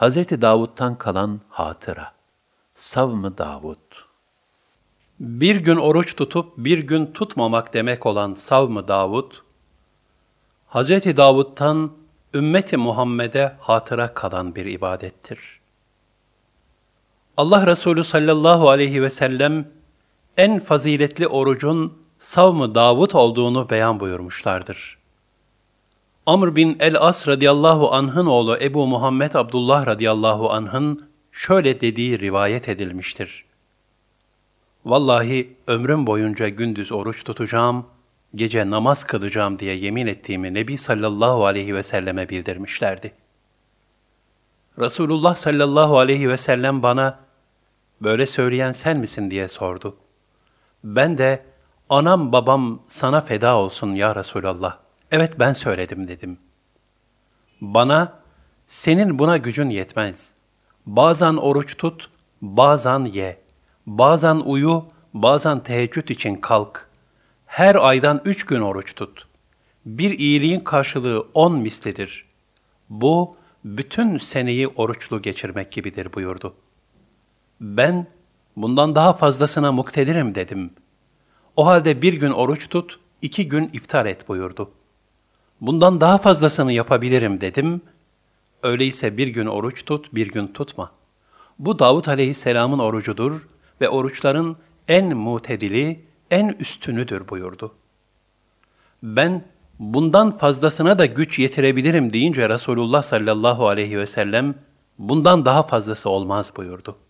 Hz. Davud'tan kalan hatıra. Savm-ı Davud. Bir gün oruç tutup bir gün tutmamak demek olan Savm-ı Davud, Hz. Davud'tan ümmeti Muhammed'e hatıra kalan bir ibadettir. Allah Resulü sallallahu aleyhi ve sellem en faziletli orucun Savm-ı Davud olduğunu beyan buyurmuşlardır. Amr bin el-As radıyallahu anh'ın oğlu Ebu Muhammed Abdullah radıyallahu anh'ın şöyle dediği rivayet edilmiştir. Vallahi ömrüm boyunca gündüz oruç tutacağım, gece namaz kılacağım diye yemin ettiğimi Nebi sallallahu aleyhi ve selleme bildirmişlerdi. Resulullah sallallahu aleyhi ve sellem bana, böyle söyleyen sen misin diye sordu. Ben de, anam babam sana feda olsun ya Resulallah. Evet ben söyledim dedim. Bana, senin buna gücün yetmez. Bazen oruç tut, bazen ye. Bazen uyu, bazen teheccüd için kalk. Her aydan üç gün oruç tut. Bir iyiliğin karşılığı on mislidir. Bu, bütün seneyi oruçlu geçirmek gibidir buyurdu. Ben, bundan daha fazlasına muktedirim dedim. O halde bir gün oruç tut, iki gün iftar et buyurdu. Bundan daha fazlasını yapabilirim dedim. Öyleyse bir gün oruç tut, bir gün tutma. Bu Davut aleyhisselamın orucudur ve oruçların en mutedili, en üstünüdür buyurdu. Ben bundan fazlasına da güç yetirebilirim deyince Resulullah sallallahu aleyhi ve sellem bundan daha fazlası olmaz buyurdu.''